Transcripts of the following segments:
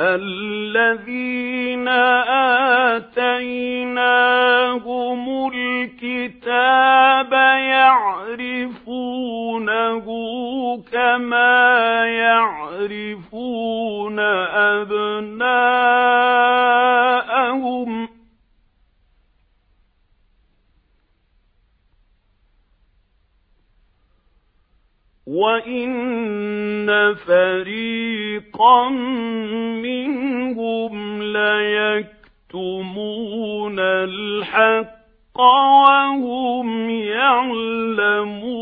الَّذِينَ آتَيْنَاهُمُ الْكِتَابَ يَعْرِفُونَهُ كَمَا يَعْرِفُونَ أَبْنَاءَهُمْ ۖ. وَإِنَّ فَرِيقًا مِّنْهُمْ لَيَكْتُمُونَ الْحَقَّ وَهُمْ يَعْلَمُونَ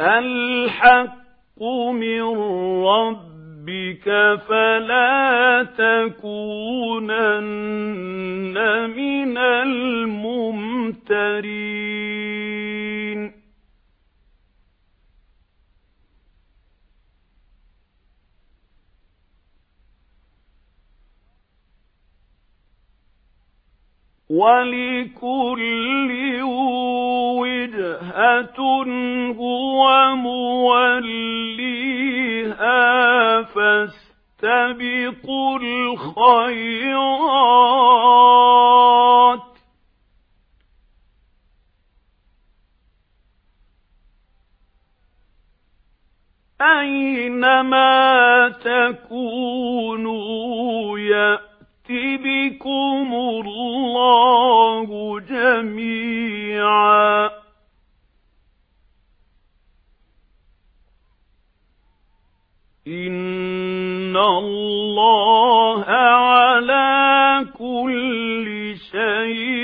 الْحَقُّ مِنْ رَبِّكَ فَلَا تَكُونَنَّ مِنَ الْمُمْتَرِينَ وَلِكُلٍّ وِجْهَةٌ هُوَ مُوَلِّيهَا فَاسْتَبِقُوا الْخَيْرَاتِ. أَيْنَمَا تَكُونُوا يَأْتِ بِكُمُ اللَّهُ جَمِيعًا. إِنَّ اللَّهَ عَلَى كُلِّ شَيْءٍ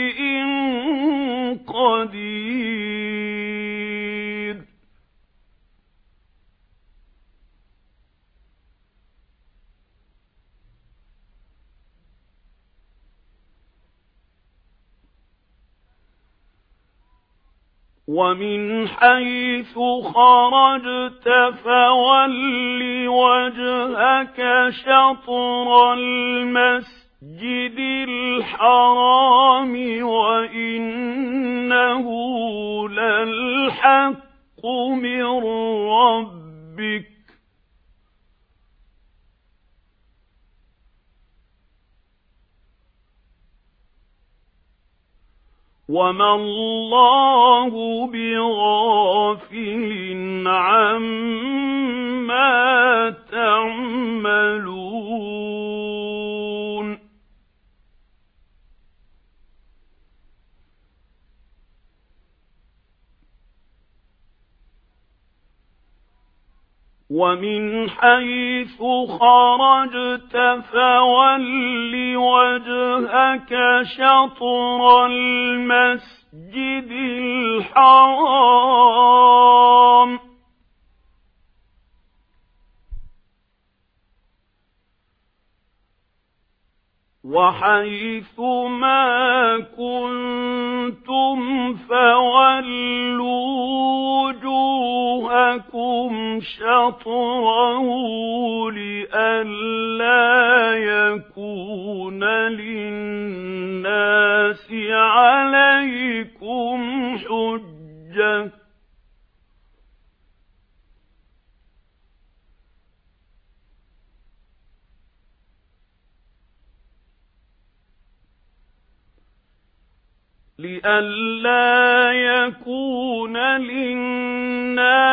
وَمِنْ حَيْثُ خَرَجْتَ فَوَلِّ وَجْهَكَ شَطْرَ الْمَسْجِدِ الْحَرَامِ وَإِنَّهُ لَلْحَقُّ مِنْ رَبِّكَ وَمَا اللَّهُ بِغَافِلٍ عَمَّا تَعْمَلُونَ وَمِنْ حَيْثُ خَرَجْتَ فَوَلِّ وَجْهَكَ شَطْرَ الْمَسْجِدِ الْحَرَامِ ۖ. وَحَيْثُ مَا كُنتُمْ فَوَلُّوا وُجُوهَكُمْ شَطْرَهُ لِئَلَّا يَكُونَ لِئَلَّا يَكُونَ لِلنَّاسِ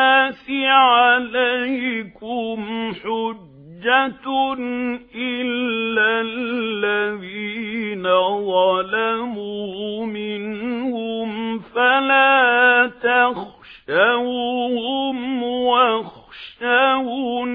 عَلَيْكُمْ حُجَّةٌ إِلَّا الَّذِينَ ظَلَمُوا مِنْهُمْ فَلَا تَخْشَوْهُمْ وَاخْشَوْنِي ۚ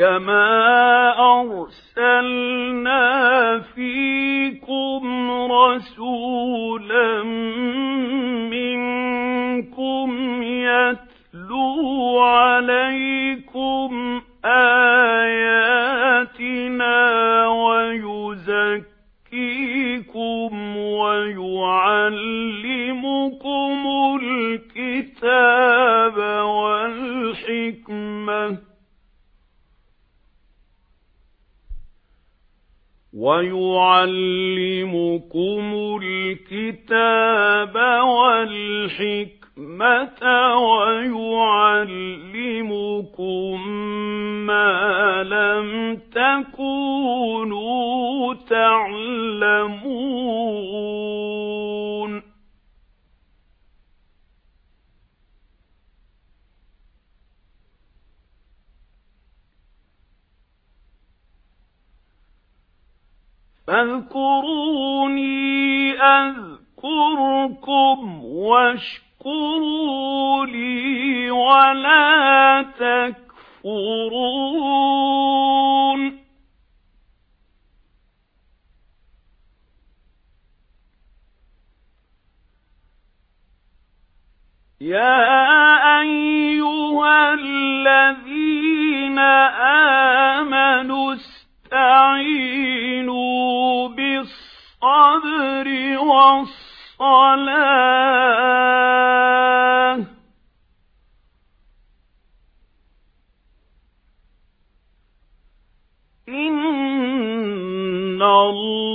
كما أرسلنا فيكم رسولا منكم يتلو عليكم آياتنا ويزكيكم ويعلمكم الكتاب والحكمة وَيُعَلِّمُكُمُ الْكِتَابَ وَالْحِكْمَةَ وَيُعَلِّمُكُم فاذكروني أذكركم واشكروا لي ولا تكفرون. يا اسْتَعِينُوا بِالصَّبْرِ وَالصَّلَاةِ. إِنَّ اللَّهَ